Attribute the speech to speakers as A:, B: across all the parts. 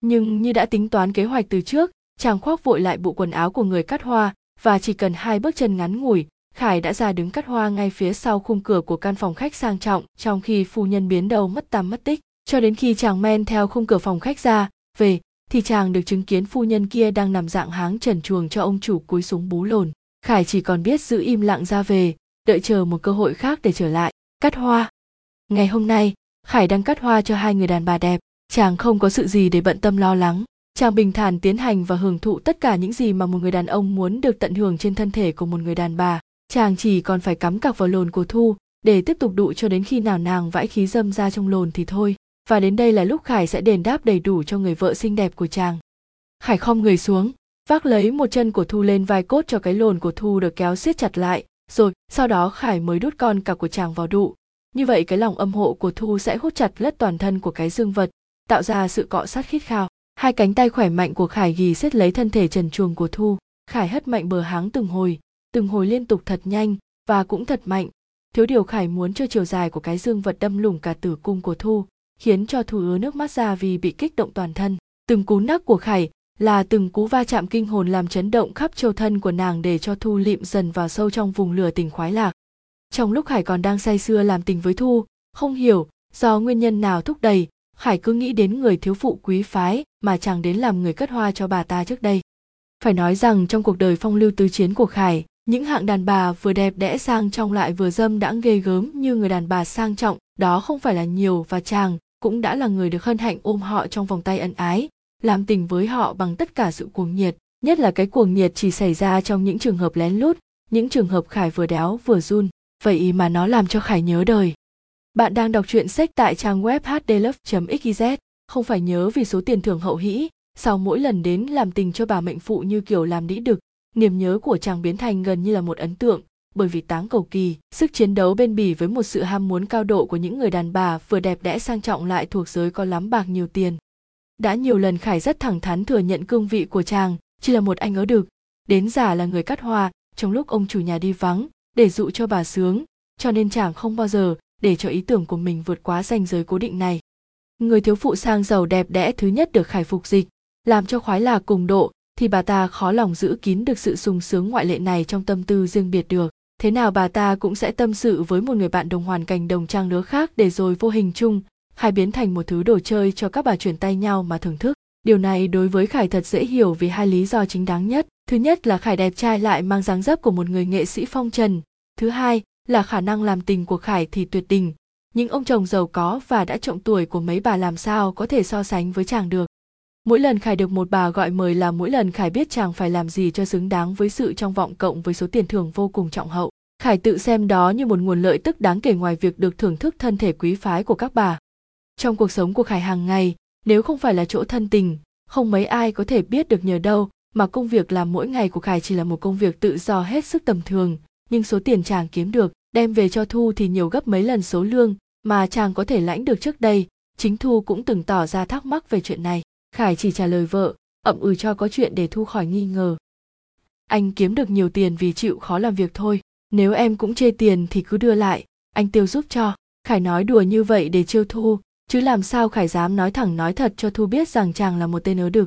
A: nhưng như đã tính toán kế hoạch từ trước, chàng khoác vội lại bộ quần áo của người cắt hoa và chỉ cần hai bước chân ngắn ngủi, khải đã ra đứng cắt hoa ngay phía sau khung cửa của căn phòng khách sang trọng trong khi phu nhân biến đầu mất tăm mất tích. Cho đến khi chàng men theo khung cửa phòng khách ra, về, thì chàng được chứng kiến phu nhân kia đang nằm dạng háng trần chuồng cho ông chủ cúi xuống bú lồn. Khải chỉ còn biết giữ im lặng ra về, đợi chờ một cơ hội khác để trở lại. Cắt hoa. Ngày hôm nay, khải đang cắt hoa cho hai người đàn bà đẹp chàng không có sự gì để bận tâm lo lắng. Chàng bình thản tiến hành và hưởng thụ tất cả những gì mà một người đàn ông muốn được tận hưởng trên thân thể của một người đàn bà. Chàng chỉ còn phải cắm cặc vào lồn của thu để tiếp tục đụ cho đến khi nào nàng vãi khí dâm ra trong lồn thì thôi. Và đến đây là lúc khải sẽ đền đáp đầy đủ cho người vợ xinh đẹp của chàng. Khải khom người xuống, vác lấy một chân của thu lên vai cốt cho cái lồn của thu được kéo siết chặt lại. Rồi, sau đó khải mới đút con cặc của chàng vào đụ. Như vậy cái lòng âm hộ của thu sẽ hút chặt lất toàn thân của cái dương vật tạo ra sự cọ sát khít khao. Hai cánh tay khỏe mạnh của khải ghi siết lấy thân thể trần truồng của thu. Khải hất mạnh bờ háng từng hồi từng hồi liên tục thật nhanh và cũng thật mạnh. Thiếu điều khải muốn cho chiều dài của cái dương vật đâm lủng cả tử cung của thu, khiến cho thu ứa nước mắt ra vì bị kích động toàn thân. Từng cú nắc của khải là từng cú va chạm kinh hồn làm chấn động khắp châu thân của nàng để cho thu lịm dần vào sâu trong vùng lửa tình khoái lạc. Trong lúc khải còn đang say sưa làm tình với thu, không hiểu do nguyên nhân nào thúc đẩy khải cứ nghĩ đến người thiếu phụ quý phái mà chàng đến làm người cất hoa cho bà ta trước đây. Phải nói rằng trong cuộc đời phong lưu tứ chiến của khải, những hạng đàn bà vừa đẹp đẽ sang trọng lại vừa dâm đãng ghê gớm như người đàn bà sang trọng, đó không phải là nhiều và chàng cũng đã là người được hân hạnh ôm họ trong vòng tay ân ái, làm tình với họ bằng tất cả sự cuồng nhiệt, nhất là cái cuồng nhiệt chỉ xảy ra trong những trường hợp lén lút, những trường hợp khải vừa đéo vừa run. Vậy mà nó làm cho khải nhớ đời bạn đang đọc truyện sách tại trang web hdlove.xyz không phải nhớ vì số tiền thưởng hậu hĩ, sau mỗi lần đến làm tình cho bà mệnh phụ như kiểu làm đĩ đực, niềm nhớ của chàng biến thành gần như là một ấn tượng, bởi vì táng cầu kỳ, sức chiến đấu bên bỉ với một sự ham muốn cao độ của những người đàn bà vừa đẹp đẽ sang trọng lại thuộc giới có lắm bạc nhiều tiền. Đã nhiều lần khải rất thẳng thắn thừa nhận cương vị của chàng, chỉ là một anh ớ đực, đến giả là người cắt hoa, trong lúc ông chủ nhà đi vắng, để dụ cho bà sướng, cho nên chàng không bao giờ để cho ý tưởng của mình vượt quá ranh giới cố định này. Người thiếu phụ sang giàu đẹp đẽ thứ nhất được khải phục dịch, làm cho khoái lạc cùng độ, thì bà ta khó lòng giữ kín được sự sung sướng ngoại lệ này trong tâm tư riêng biệt được. Thế nào bà ta cũng sẽ tâm sự với một người bạn đồng hoàn cảnh đồng trang lứa khác để rồi vô hình chung khải biến thành một thứ đồ chơi cho các bà chuyển tay nhau mà thưởng thức. Điều này đối với khải thật dễ hiểu vì hai lý do chính đáng nhất. Thứ nhất là khải đẹp trai lại mang dáng dấp của một người nghệ sĩ phong trần. Thứ hai là khả năng làm tình của khải thì tuyệt tình. những ông chồng giàu có và đã trọng tuổi của mấy bà làm sao có thể so sánh với chàng được? Mỗi lần khải được một bà gọi mời là mỗi lần khải biết chàng phải làm gì cho xứng đáng với sự trong vọng cộng với số tiền thưởng vô cùng trọng hậu. Khải tự xem đó như một nguồn lợi tức đáng kể ngoài việc được thưởng thức thân thể quý phái của các bà. Trong cuộc sống của khải hàng ngày, nếu không phải là chỗ thân tình, không mấy ai có thể biết được nhờ đâu, mà công việc làm mỗi ngày của khải chỉ là một công việc tự do hết sức tầm thường, nhưng số tiền chàng kiếm được đem về cho thu thì nhiều gấp mấy lần số lương mà chàng có thể lãnh được trước đây. Chính thu cũng từng tỏ ra thắc mắc về chuyện này. Khải chỉ trả lời vợ, ậm ừ cho có chuyện để thu khỏi nghi ngờ. Anh kiếm được nhiều tiền vì chịu khó làm việc thôi. Nếu em cũng chê tiền thì cứ đưa lại, anh tiêu giúp cho. Khải nói đùa như vậy để chiêu thu, chứ làm sao khải dám nói thẳng nói thật cho thu biết rằng chàng là một tên ớ đực.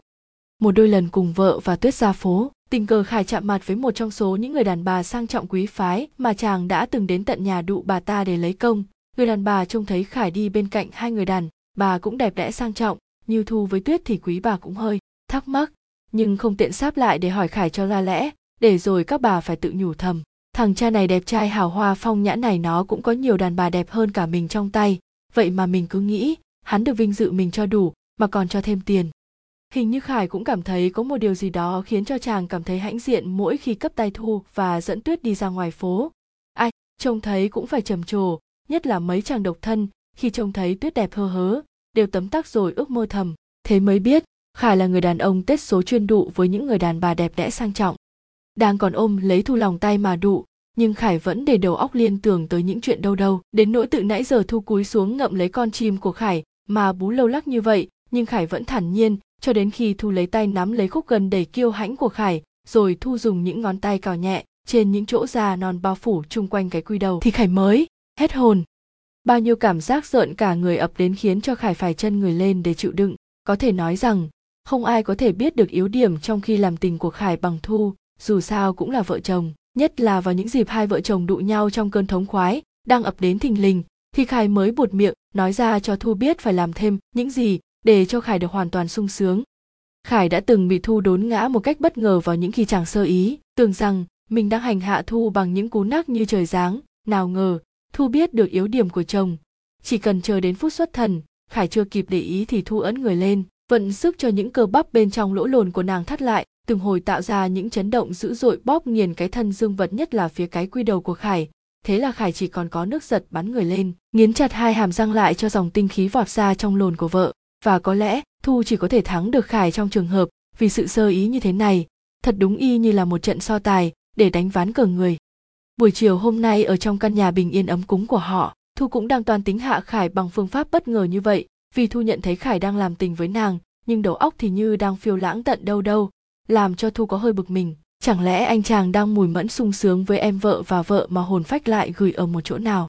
A: Một đôi lần cùng vợ và tuyết ra phố tình cờ khải chạm mặt với một trong số những người đàn bà sang trọng quý phái mà chàng đã từng đến tận nhà đụ bà ta để lấy công. Người đàn bà trông thấy khải đi bên cạnh hai người đàn bà cũng đẹp đẽ sang trọng, như thu với tuyết thì quý bà cũng hơi thắc mắc. Nhưng không tiện sáp lại để hỏi khải cho ra lẽ, để rồi các bà phải tự nhủ thầm. Thằng cha này đẹp trai hào hoa phong nhã này nó cũng có nhiều đàn bà đẹp hơn cả mình trong tay. Vậy mà mình cứ nghĩ, hắn được vinh dự mình cho đủ, mà còn cho thêm tiền hình như khải cũng cảm thấy có một điều gì đó khiến cho chàng cảm thấy hãnh diện mỗi khi cấp tay thu và dẫn tuyết đi ra ngoài phố. Ai, trông thấy cũng phải trầm trồ, nhất là mấy chàng độc thân, khi trông thấy tuyết đẹp hơ hớ, đều tấm tắc rồi ước mơ thầm. Thế mới biết, khải là người đàn ông tết số chuyên đụ với những người đàn bà đẹp đẽ sang trọng. Đang còn ôm lấy thu lòng tay mà đụ, nhưng khải vẫn để đầu óc liên tưởng tới những chuyện đâu đâu. Đến nỗi tự nãy giờ thu cúi xuống ngậm lấy con chim của khải, mà bú lâu lắc như vậy, nhưng khải vẫn thản nhiên cho đến khi thu lấy tay nắm lấy khúc gần đầy kiêu hãnh của khải, rồi thu dùng những ngón tay cào nhẹ trên những chỗ da non bao phủ chung quanh cái quy đầu, thì khải mới hết hồn. Bao nhiêu cảm giác rợn cả người ập đến khiến cho khải phải chân người lên để chịu đựng. Có thể nói rằng, không ai có thể biết được yếu điểm trong khi làm tình của khải bằng thu, dù sao cũng là vợ chồng. Nhất là vào những dịp hai vợ chồng đụ nhau trong cơn thống khoái đang ập đến thình lình, thì khải mới buột miệng nói ra cho thu biết phải làm thêm những gì để cho khải được hoàn toàn sung sướng. Khải đã từng bị thu đốn ngã một cách bất ngờ vào những khi chàng sơ ý, tưởng rằng mình đang hành hạ thu bằng những cú nắc như trời giáng. Nào ngờ, thu biết được yếu điểm của chồng. Chỉ cần chờ đến phút xuất thần, khải chưa kịp để ý thì thu ấn người lên, vận sức cho những cơ bắp bên trong lỗ lồn của nàng thắt lại, từng hồi tạo ra những chấn động dữ dội bóp nghiền cái thân dương vật nhất là phía cái quy đầu của khải. Thế là khải chỉ còn có nước giật bắn người lên, nghiến chặt hai hàm răng lại cho dòng tinh khí vọt ra trong lồn của vợ và có lẽ, thu chỉ có thể thắng được khải trong trường hợp, vì sự sơ ý như thế này. Thật đúng y như là một trận so tài, để đánh ván cờ người. Buổi chiều hôm nay ở trong căn nhà bình yên ấm cúng của họ, thu cũng đang toàn tính hạ khải bằng phương pháp bất ngờ như vậy. Vì thu nhận thấy khải đang làm tình với nàng, nhưng đầu óc thì như đang phiêu lãng tận đâu đâu, làm cho thu có hơi bực mình. Chẳng lẽ anh chàng đang mùi mẫn sung sướng với em vợ và vợ mà hồn phách lại gửi ở một chỗ nào?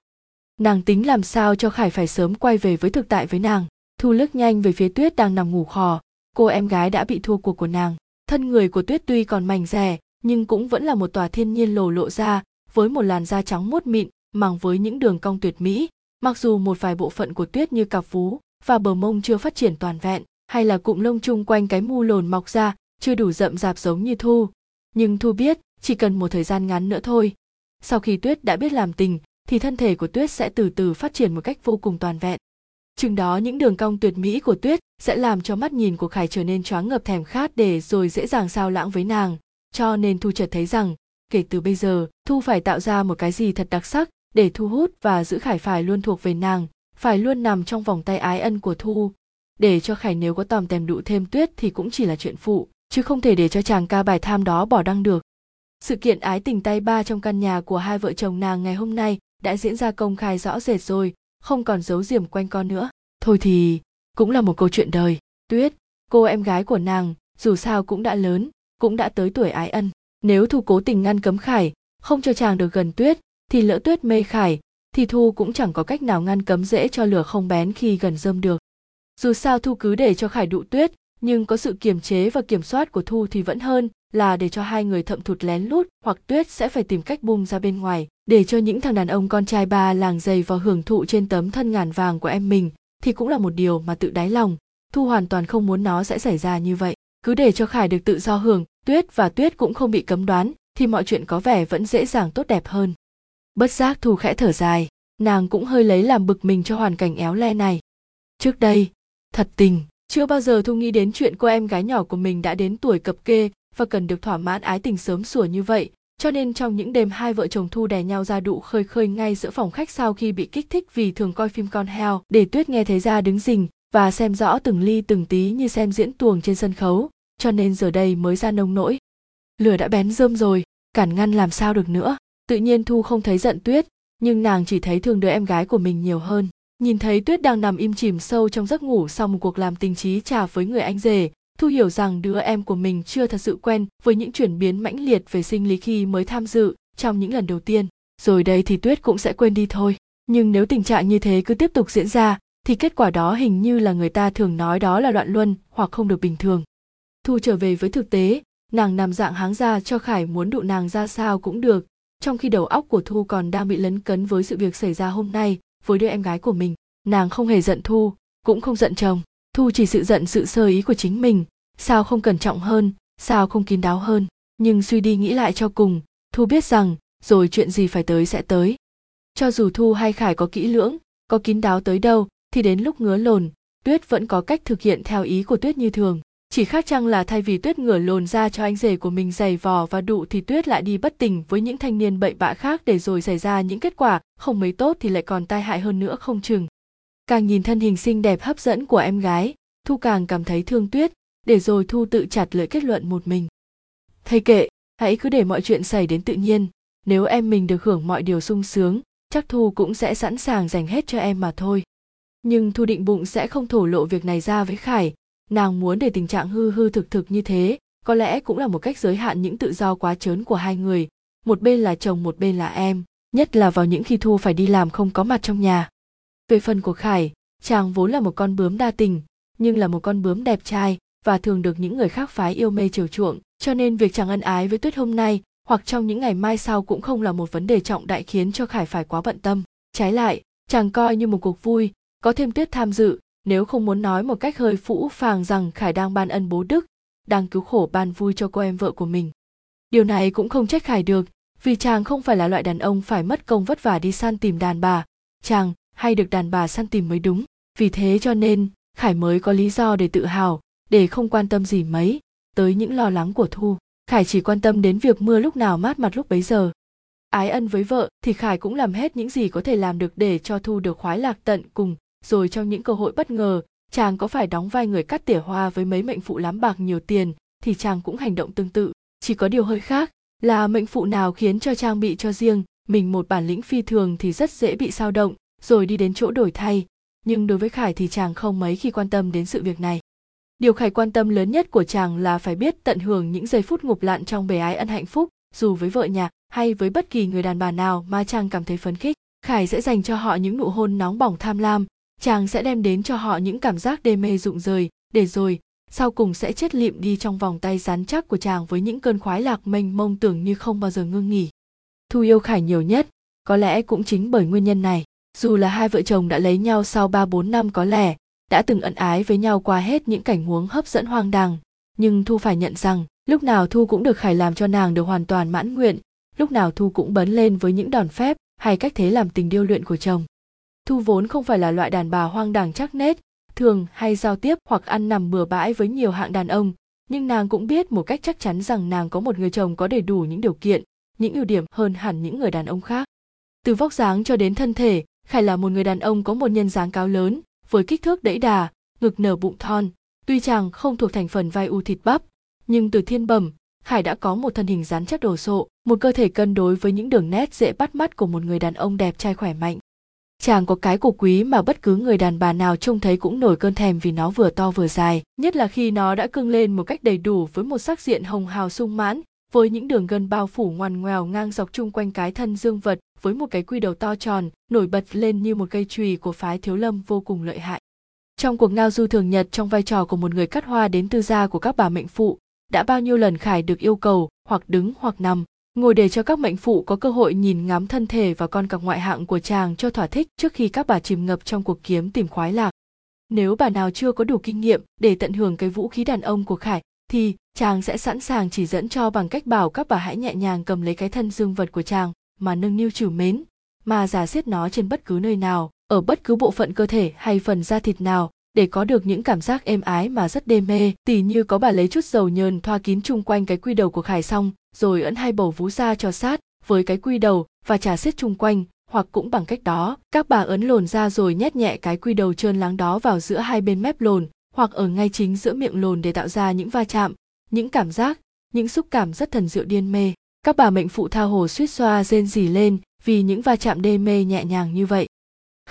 A: Nàng tính làm sao cho khải phải sớm quay về với thực tại với nàng? Thu lướt nhanh về phía tuyết đang nằm ngủ khò. Cô em gái đã bị thua cuộc của nàng. Thân người của tuyết tuy còn mảnh rẻ nhưng cũng vẫn là một tòa thiên nhiên lồ lộ ra, với một làn da trắng muốt mịn, màng với những đường cong tuyệt mỹ. Mặc dù một vài bộ phận của tuyết như cặp vú và bờ mông chưa phát triển toàn vẹn, hay là cụm lông chung quanh cái mu lồn mọc ra, chưa đủ rậm rạp giống như thu. Nhưng thu biết, chỉ cần một thời gian ngắn nữa thôi. Sau khi tuyết đã biết làm tình, thì thân thể của tuyết sẽ từ từ phát triển một cách vô cùng toàn vẹn chừng đó những đường cong tuyệt mỹ của tuyết sẽ làm cho mắt nhìn của khải trở nên choáng ngợp thèm khát để rồi dễ dàng sao lãng với nàng. Cho nên thu chợt thấy rằng, kể từ bây giờ, thu phải tạo ra một cái gì thật đặc sắc để thu hút và giữ khải phải luôn thuộc về nàng, phải luôn nằm trong vòng tay ái ân của thu. Để cho khải nếu có tòm tèm đụ thêm tuyết thì cũng chỉ là chuyện phụ, chứ không thể để cho chàng ca bài tham đó bỏ đăng được. Sự kiện ái tình tay ba trong căn nhà của hai vợ chồng nàng ngày hôm nay đã diễn ra công khai rõ rệt rồi không còn giấu diềm quanh con nữa. Thôi thì, cũng là một câu chuyện đời. Tuyết, cô em gái của nàng, dù sao cũng đã lớn, cũng đã tới tuổi ái ân. Nếu thu cố tình ngăn cấm khải, không cho chàng được gần tuyết, thì lỡ tuyết mê khải, thì thu cũng chẳng có cách nào ngăn cấm dễ cho lửa không bén khi gần dơm được. Dù sao thu cứ để cho khải đụ tuyết, nhưng có sự kiềm chế và kiểm soát của thu thì vẫn hơn là để cho hai người thậm thụt lén lút, hoặc tuyết sẽ phải tìm cách bung ra bên ngoài để cho những thằng đàn ông con trai ba làng dày vào hưởng thụ trên tấm thân ngàn vàng của em mình thì cũng là một điều mà tự đáy lòng. Thu hoàn toàn không muốn nó sẽ xảy ra như vậy. Cứ để cho khải được tự do hưởng, tuyết và tuyết cũng không bị cấm đoán, thì mọi chuyện có vẻ vẫn dễ dàng tốt đẹp hơn. Bất giác thu khẽ thở dài, nàng cũng hơi lấy làm bực mình cho hoàn cảnh éo le này. Trước đây, thật tình, chưa bao giờ thu nghĩ đến chuyện cô em gái nhỏ của mình đã đến tuổi cập kê và cần được thỏa mãn ái tình sớm sủa như vậy cho nên trong những đêm hai vợ chồng thu đè nhau ra đụ khơi khơi ngay giữa phòng khách sau khi bị kích thích vì thường coi phim con heo, để tuyết nghe thấy ra đứng rình và xem rõ từng ly từng tí như xem diễn tuồng trên sân khấu. Cho nên giờ đây mới ra nông nỗi. Lửa đã bén rơm rồi, cản ngăn làm sao được nữa. Tự nhiên thu không thấy giận tuyết, nhưng nàng chỉ thấy thương đứa em gái của mình nhiều hơn. Nhìn thấy tuyết đang nằm im chìm sâu trong giấc ngủ sau một cuộc làm tình trí trà với người anh rể thu hiểu rằng đứa em của mình chưa thật sự quen với những chuyển biến mãnh liệt về sinh lý khi mới tham dự trong những lần đầu tiên. Rồi đây thì tuyết cũng sẽ quên đi thôi. Nhưng nếu tình trạng như thế cứ tiếp tục diễn ra, thì kết quả đó hình như là người ta thường nói đó là đoạn luân hoặc không được bình thường. Thu trở về với thực tế, nàng nằm dạng háng ra cho khải muốn đụ nàng ra sao cũng được, trong khi đầu óc của thu còn đang bị lấn cấn với sự việc xảy ra hôm nay với đứa em gái của mình. Nàng không hề giận thu, cũng không giận chồng. Thu chỉ sự giận sự sơ ý của chính mình sao không cẩn trọng hơn, sao không kín đáo hơn? Nhưng suy đi nghĩ lại cho cùng, thu biết rằng, rồi chuyện gì phải tới sẽ tới. Cho dù thu hay khải có kỹ lưỡng, có kín đáo tới đâu, thì đến lúc ngứa lồn, tuyết vẫn có cách thực hiện theo ý của tuyết như thường. Chỉ khác chăng là thay vì tuyết ngửa lồn ra cho anh rể của mình giày vò và đụ thì tuyết lại đi bất tình với những thanh niên bậy bạ khác để rồi xảy ra những kết quả không mấy tốt thì lại còn tai hại hơn nữa không chừng. Càng nhìn thân hình xinh đẹp hấp dẫn của em gái, thu càng cảm thấy thương tuyết để rồi thu tự chặt lưỡi kết luận một mình. Thầy kệ, hãy cứ để mọi chuyện xảy đến tự nhiên. Nếu em mình được hưởng mọi điều sung sướng, chắc thu cũng sẽ sẵn sàng dành hết cho em mà thôi. Nhưng thu định bụng sẽ không thổ lộ việc này ra với khải. Nàng muốn để tình trạng hư hư thực thực như thế, có lẽ cũng là một cách giới hạn những tự do quá trớn của hai người. Một bên là chồng, một bên là em, nhất là vào những khi thu phải đi làm không có mặt trong nhà. Về phần của khải, chàng vốn là một con bướm đa tình, nhưng là một con bướm đẹp trai và thường được những người khác phái yêu mê chiều chuộng. Cho nên việc chàng ân ái với tuyết hôm nay hoặc trong những ngày mai sau cũng không là một vấn đề trọng đại khiến cho khải phải quá bận tâm. Trái lại, chàng coi như một cuộc vui, có thêm tuyết tham dự, nếu không muốn nói một cách hơi phũ phàng rằng khải đang ban ân bố đức, đang cứu khổ ban vui cho cô em vợ của mình. Điều này cũng không trách khải được, vì chàng không phải là loại đàn ông phải mất công vất vả đi săn tìm đàn bà. Chàng hay được đàn bà săn tìm mới đúng. Vì thế cho nên, khải mới có lý do để tự hào để không quan tâm gì mấy, tới những lo lắng của thu. Khải chỉ quan tâm đến việc mưa lúc nào mát mặt lúc bấy giờ. Ái ân với vợ thì khải cũng làm hết những gì có thể làm được để cho thu được khoái lạc tận cùng, rồi trong những cơ hội bất ngờ, chàng có phải đóng vai người cắt tỉa hoa với mấy mệnh phụ lắm bạc nhiều tiền thì chàng cũng hành động tương tự. Chỉ có điều hơi khác là mệnh phụ nào khiến cho trang bị cho riêng, mình một bản lĩnh phi thường thì rất dễ bị sao động, rồi đi đến chỗ đổi thay. Nhưng đối với khải thì chàng không mấy khi quan tâm đến sự việc này điều khải quan tâm lớn nhất của chàng là phải biết tận hưởng những giây phút ngụp lặn trong bể ái ân hạnh phúc, dù với vợ nhà hay với bất kỳ người đàn bà nào mà chàng cảm thấy phấn khích. Khải sẽ dành cho họ những nụ hôn nóng bỏng tham lam. Chàng sẽ đem đến cho họ những cảm giác đê mê rụng rời, để rồi sau cùng sẽ chết lịm đi trong vòng tay rắn chắc của chàng với những cơn khoái lạc mênh mông tưởng như không bao giờ ngưng nghỉ. Thu yêu khải nhiều nhất, có lẽ cũng chính bởi nguyên nhân này. Dù là hai vợ chồng đã lấy nhau sau ba bốn năm có lẽ đã từng ẩn ái với nhau qua hết những cảnh huống hấp dẫn hoang đàng. Nhưng thu phải nhận rằng, lúc nào thu cũng được khải làm cho nàng được hoàn toàn mãn nguyện, lúc nào thu cũng bấn lên với những đòn phép hay cách thế làm tình điêu luyện của chồng. Thu vốn không phải là loại đàn bà hoang đàng chắc nết, thường hay giao tiếp hoặc ăn nằm bừa bãi với nhiều hạng đàn ông, nhưng nàng cũng biết một cách chắc chắn rằng nàng có một người chồng có đầy đủ những điều kiện, những ưu điểm hơn hẳn những người đàn ông khác. Từ vóc dáng cho đến thân thể, khải là một người đàn ông có một nhân dáng cao lớn với kích thước đẫy đà, ngực nở bụng thon, tuy chàng không thuộc thành phần vai u thịt bắp, nhưng từ thiên bẩm, khải đã có một thân hình rắn chắc đồ sộ, một cơ thể cân đối với những đường nét dễ bắt mắt của một người đàn ông đẹp trai khỏe mạnh. Chàng có cái cổ quý mà bất cứ người đàn bà nào trông thấy cũng nổi cơn thèm vì nó vừa to vừa dài, nhất là khi nó đã cưng lên một cách đầy đủ với một sắc diện hồng hào sung mãn, với những đường gân bao phủ ngoằn ngoèo ngang dọc chung quanh cái thân dương vật với một cái quy đầu to tròn, nổi bật lên như một cây chùy của phái thiếu lâm vô cùng lợi hại. Trong cuộc ngao du thường nhật trong vai trò của một người cắt hoa đến tư gia của các bà mệnh phụ, đã bao nhiêu lần khải được yêu cầu, hoặc đứng hoặc nằm, ngồi để cho các mệnh phụ có cơ hội nhìn ngắm thân thể và con cặc ngoại hạng của chàng cho thỏa thích trước khi các bà chìm ngập trong cuộc kiếm tìm khoái lạc. Nếu bà nào chưa có đủ kinh nghiệm để tận hưởng cái vũ khí đàn ông của khải, thì chàng sẽ sẵn sàng chỉ dẫn cho bằng cách bảo các bà hãy nhẹ nhàng cầm lấy cái thân dương vật của chàng mà nâng niu trừ mến, mà giả xiết nó trên bất cứ nơi nào, ở bất cứ bộ phận cơ thể hay phần da thịt nào, để có được những cảm giác êm ái mà rất đê mê. Tỉ như có bà lấy chút dầu nhờn thoa kín chung quanh cái quy đầu của khải xong, rồi ấn hai bầu vú ra cho sát với cái quy đầu và trà xiết chung quanh, hoặc cũng bằng cách đó, các bà ấn lồn ra rồi nhét nhẹ cái quy đầu trơn láng đó vào giữa hai bên mép lồn, hoặc ở ngay chính giữa miệng lồn để tạo ra những va chạm, những cảm giác, những xúc cảm rất thần diệu điên mê các bà mệnh phụ tha hồ suýt xoa rên rỉ lên vì những va chạm đê mê nhẹ nhàng như vậy.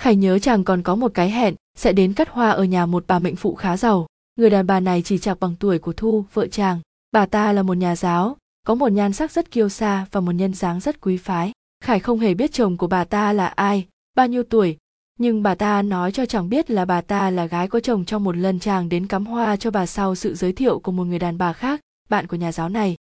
A: Khải nhớ chàng còn có một cái hẹn sẽ đến cắt hoa ở nhà một bà mệnh phụ khá giàu. Người đàn bà này chỉ chạc bằng tuổi của thu, vợ chàng. Bà ta là một nhà giáo, có một nhan sắc rất kiêu sa và một nhân dáng rất quý phái. Khải không hề biết chồng của bà ta là ai, bao nhiêu tuổi, nhưng bà ta nói cho chàng biết là bà ta là gái có chồng trong một lần chàng đến cắm hoa cho bà sau sự giới thiệu của một người đàn bà khác, bạn của nhà giáo này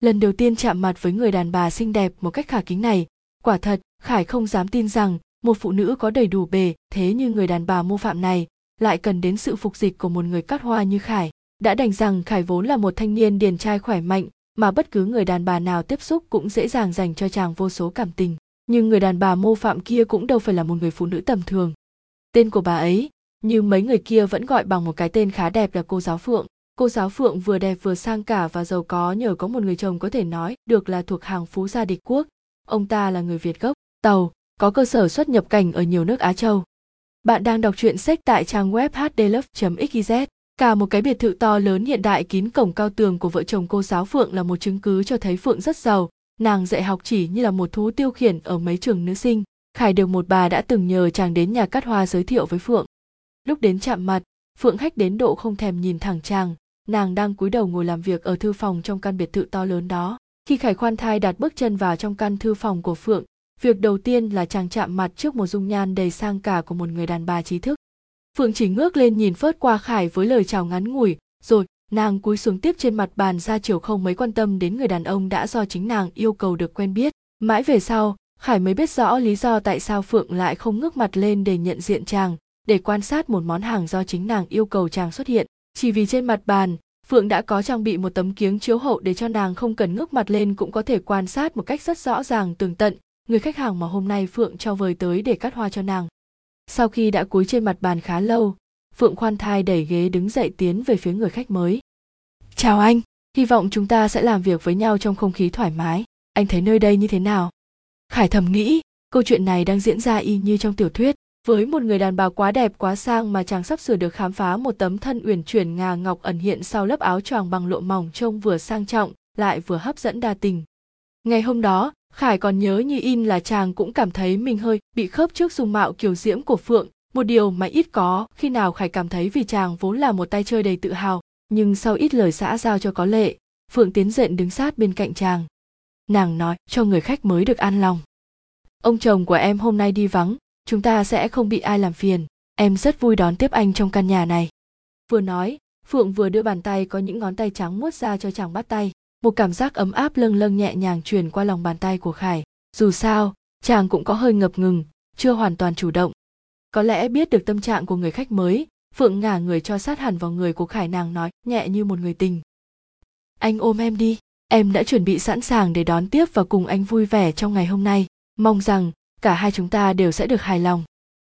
A: lần đầu tiên chạm mặt với người đàn bà xinh đẹp một cách khả kính này, quả thật, khải không dám tin rằng một phụ nữ có đầy đủ bề thế như người đàn bà mô phạm này lại cần đến sự phục dịch của một người cắt hoa như khải. Đã đành rằng khải vốn là một thanh niên điền trai khỏe mạnh mà bất cứ người đàn bà nào tiếp xúc cũng dễ dàng dành cho chàng vô số cảm tình. Nhưng người đàn bà mô phạm kia cũng đâu phải là một người phụ nữ tầm thường. Tên của bà ấy, như mấy người kia vẫn gọi bằng một cái tên khá đẹp là cô giáo phượng cô giáo phượng vừa đẹp vừa sang cả và giàu có nhờ có một người chồng có thể nói được là thuộc hàng phú gia địch quốc. Ông ta là người việt gốc, tàu, có cơ sở xuất nhập cảnh ở nhiều nước á châu. Bạn đang đọc truyện sách tại trang web hdlove.xyz cả một cái biệt thự to lớn hiện đại kín cổng cao tường của vợ chồng cô giáo phượng là một chứng cứ cho thấy phượng rất giàu. Nàng dạy học chỉ như là một thú tiêu khiển ở mấy trường nữ sinh. Khải được một bà đã từng nhờ chàng đến nhà cắt hoa giới thiệu với phượng. Lúc đến chạm mặt, phượng khách đến độ không thèm nhìn thẳng chàng nàng đang cúi đầu ngồi làm việc ở thư phòng trong căn biệt thự to lớn đó. Khi khải khoan thai đặt bước chân vào trong căn thư phòng của phượng, việc đầu tiên là chàng chạm mặt trước một dung nhan đầy sang cả của một người đàn bà trí thức. Phượng chỉ ngước lên nhìn phớt qua khải với lời chào ngắn ngủi, rồi nàng cúi xuống tiếp trên mặt bàn ra chiều không mấy quan tâm đến người đàn ông đã do chính nàng yêu cầu được quen biết. Mãi về sau, khải mới biết rõ lý do tại sao phượng lại không ngước mặt lên để nhận diện chàng, để quan sát một món hàng do chính nàng yêu cầu chàng xuất hiện chỉ vì trên mặt bàn, phượng đã có trang bị một tấm kiếng chiếu hậu để cho nàng không cần ngước mặt lên cũng có thể quan sát một cách rất rõ ràng tường tận, người khách hàng mà hôm nay phượng cho vời tới để cắt hoa cho nàng. Sau khi đã cúi trên mặt bàn khá lâu, phượng khoan thai đẩy ghế đứng dậy tiến về phía người khách mới. Chào anh, hy vọng chúng ta sẽ làm việc với nhau trong không khí thoải mái. Anh thấy nơi đây như thế nào? Khải thầm nghĩ, câu chuyện này đang diễn ra y như trong tiểu thuyết với một người đàn bà quá đẹp, quá sang mà chàng sắp sửa được khám phá một tấm thân uyển chuyển ngà ngọc ẩn hiện sau lớp áo choàng bằng lụa mỏng trông vừa sang trọng, lại vừa hấp dẫn đa tình. Ngày hôm đó, khải còn nhớ như in là chàng cũng cảm thấy mình hơi bị khớp trước dung mạo kiều diễm của phượng, một điều mà ít có khi nào khải cảm thấy vì chàng vốn là một tay chơi đầy tự hào, nhưng sau ít lời xã giao cho có lệ, phượng tiến dện đứng sát bên cạnh chàng. Nàng nói, cho người khách mới được an lòng. Ông chồng của em hôm nay đi vắng chúng ta sẽ không bị ai làm phiền. Em rất vui đón tiếp anh trong căn nhà này. Vừa nói, phượng vừa đưa bàn tay có những ngón tay trắng muốt ra cho chàng bắt tay. Một cảm giác ấm áp lâng lâng nhẹ nhàng truyền qua lòng bàn tay của khải. Dù sao, chàng cũng có hơi ngập ngừng, chưa hoàn toàn chủ động. Có lẽ biết được tâm trạng của người khách mới, phượng ngả người cho sát hẳn vào người của khải nàng nói, nhẹ như một người tình. Anh ôm em đi, em đã chuẩn bị sẵn sàng để đón tiếp và cùng anh vui vẻ trong ngày hôm nay. Mong rằng cả hai chúng ta đều sẽ được hài lòng.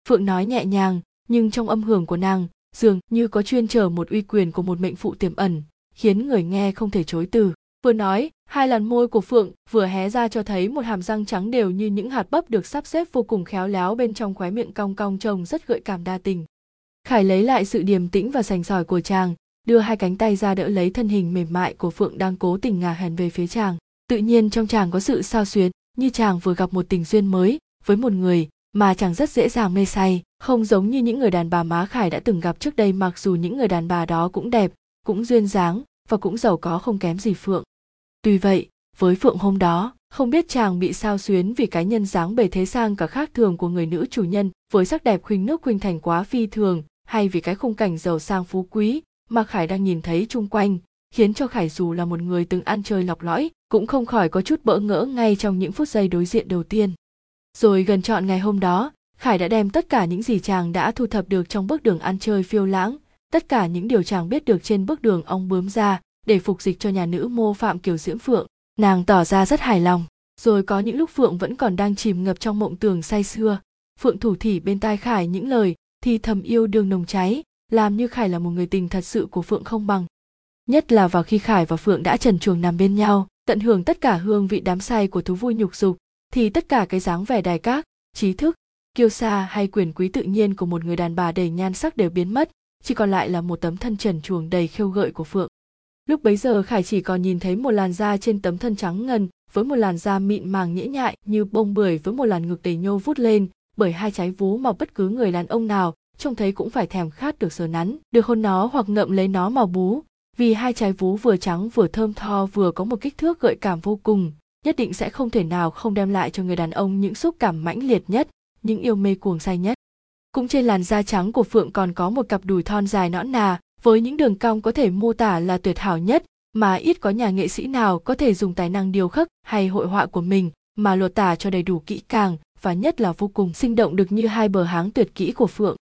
A: Phượng nói nhẹ nhàng, nhưng trong âm hưởng của nàng, dường như có chuyên trở một uy quyền của một mệnh phụ tiềm ẩn, khiến người nghe không thể chối từ. Vừa nói, hai làn môi của phượng vừa hé ra cho thấy một hàm răng trắng đều như những hạt bắp được sắp xếp vô cùng khéo léo bên trong khóe miệng cong cong trông rất gợi cảm đa tình. Khải lấy lại sự điềm tĩnh và sành sỏi của chàng, đưa hai cánh tay ra đỡ lấy thân hình mềm mại của phượng đang cố tình ngả hèn về phía chàng. Tự nhiên trong chàng có sự sao xuyến, như chàng vừa gặp một tình duyên mới với một người mà chàng rất dễ dàng mê say, không giống như những người đàn bà má khải đã từng gặp trước đây, mặc dù những người đàn bà đó cũng đẹp, cũng duyên dáng và cũng giàu có không kém gì phượng. Tuy vậy, với phượng hôm đó, không biết chàng bị sao xuyến vì cái nhân dáng bề thế sang cả khác thường của người nữ chủ nhân với sắc đẹp khuynh nước khuynh thành quá phi thường, hay vì cái khung cảnh giàu sang phú quý mà khải đang nhìn thấy chung quanh, khiến cho khải dù là một người từng ăn chơi lọc lõi, cũng không khỏi có chút bỡ ngỡ ngay trong những phút giây đối diện đầu tiên rồi gần chọn ngày hôm đó khải đã đem tất cả những gì chàng đã thu thập được trong bước đường ăn chơi phiêu lãng tất cả những điều chàng biết được trên bước đường ong bướm ra để phục dịch cho nhà nữ mô phạm kiều diễm phượng. Nàng tỏ ra rất hài lòng. Rồi có những lúc phượng vẫn còn đang chìm ngập trong mộng tưởng say xưa, phượng thủ thỉ bên tai khải những lời thì thầm yêu đương nồng cháy làm như khải là một người tình thật sự của phượng không bằng. Nhất là vào khi khải và phượng đã trần chuồng nằm bên nhau tận hưởng tất cả hương vị đám say của thú vui nhục dục thì tất cả cái dáng vẻ đài các trí thức, kiêu sa hay quyền quý tự nhiên của một người đàn bà đầy nhan sắc đều biến mất, chỉ còn lại là một tấm thân trần chuồng đầy khiêu gợi của phượng. Lúc bấy giờ khải chỉ còn nhìn thấy một làn da trên tấm thân trắng ngần, với một làn da mịn màng nhễ nhại như bông bưởi với một làn ngực đầy nhô vút lên, bởi hai trái vú mà bất cứ người đàn ông nào trông thấy cũng phải thèm khát được sờ nắn, được hôn nó hoặc ngậm lấy nó mà bú. Vì hai trái vú vừa trắng vừa thơm tho vừa có một kích thước gợi cảm vô cùng nhất định sẽ không thể nào không đem lại cho người đàn ông những xúc cảm mãnh liệt nhất, những yêu mê cuồng say nhất. Cũng trên làn da trắng của phượng còn có một cặp đùi thon dài nõn nà, với những đường cong có thể mô tả là tuyệt hảo nhất, mà ít có nhà nghệ sĩ nào có thể dùng tài năng điêu khắc hay hội họa của mình mà lột tả cho đầy đủ kỹ càng và nhất là vô cùng sinh động được như hai bờ háng tuyệt kỹ của phượng.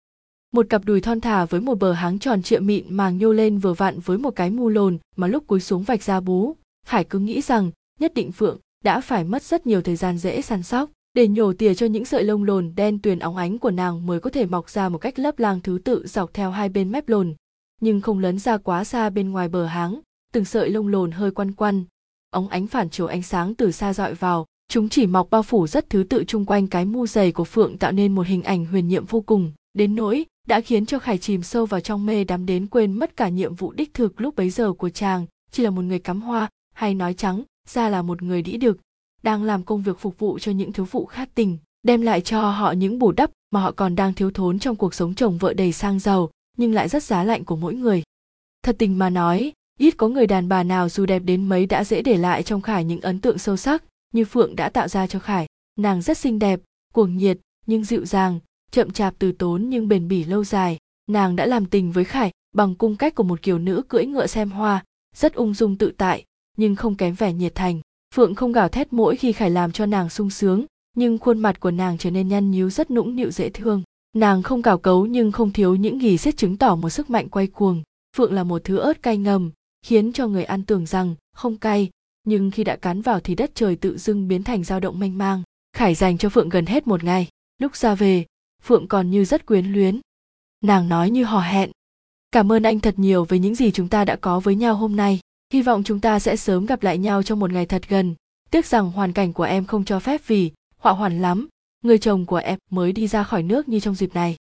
A: Một cặp đùi thon thả với một bờ háng tròn trịa mịn màng nhô lên vừa vặn với một cái mu lồn mà lúc cúi xuống vạch ra bú. Khải cứ nghĩ rằng, nhất định phượng đã phải mất rất nhiều thời gian dễ săn sóc. Để nhổ tỉa cho những sợi lông lồn đen tuyền óng ánh của nàng mới có thể mọc ra một cách lấp lang thứ tự dọc theo hai bên mép lồn, nhưng không lấn ra quá xa bên ngoài bờ háng. Từng sợi lông lồn hơi quăn quăn, óng ánh phản chiếu ánh sáng từ xa dọi vào. Chúng chỉ mọc bao phủ rất thứ tự chung quanh cái mu dày của phượng tạo nên một hình ảnh huyền nhiệm vô cùng. Đến nỗi đã khiến cho khải chìm sâu vào trong mê đắm đến quên mất cả nhiệm vụ đích thực lúc bấy giờ của chàng. Chỉ là một người cắm hoa, hay nói trắng ra là một người đĩ đực, đang làm công việc phục vụ cho những thiếu phụ khát tình, đem lại cho họ những bù đắp mà họ còn đang thiếu thốn trong cuộc sống chồng vợ đầy sang giàu, nhưng lại rất giá lạnh của mỗi người. Thật tình mà nói, ít có người đàn bà nào dù đẹp đến mấy đã dễ để lại trong khải những ấn tượng sâu sắc như phượng đã tạo ra cho khải. Nàng rất xinh đẹp, cuồng nhiệt, nhưng dịu dàng, chậm chạp từ tốn nhưng bền bỉ lâu dài. Nàng đã làm tình với khải bằng cung cách của một kiều nữ cưỡi ngựa xem hoa, rất ung dung tự tại nhưng không kém vẻ nhiệt thành. Phượng không gào thét mỗi khi khải làm cho nàng sung sướng, nhưng khuôn mặt của nàng trở nên nhăn nhíu rất nũng nịu dễ thương. Nàng không cào cấu nhưng không thiếu những nghỉ xét chứng tỏ một sức mạnh quay cuồng. Phượng là một thứ ớt cay ngầm, khiến cho người ăn tưởng rằng không cay, nhưng khi đã cắn vào thì đất trời tự dưng biến thành dao động mênh mang. Khải dành cho phượng gần hết một ngày. Lúc ra về, phượng còn như rất quyến luyến. Nàng nói như hò hẹn. Cảm ơn anh thật nhiều với những gì chúng ta đã có với nhau hôm nay hy vọng chúng ta sẽ sớm gặp lại nhau trong một ngày thật gần. Tiếc rằng hoàn cảnh của em không cho phép vì, họa hoàn lắm. Người chồng của em mới đi ra khỏi nước như trong dịp này.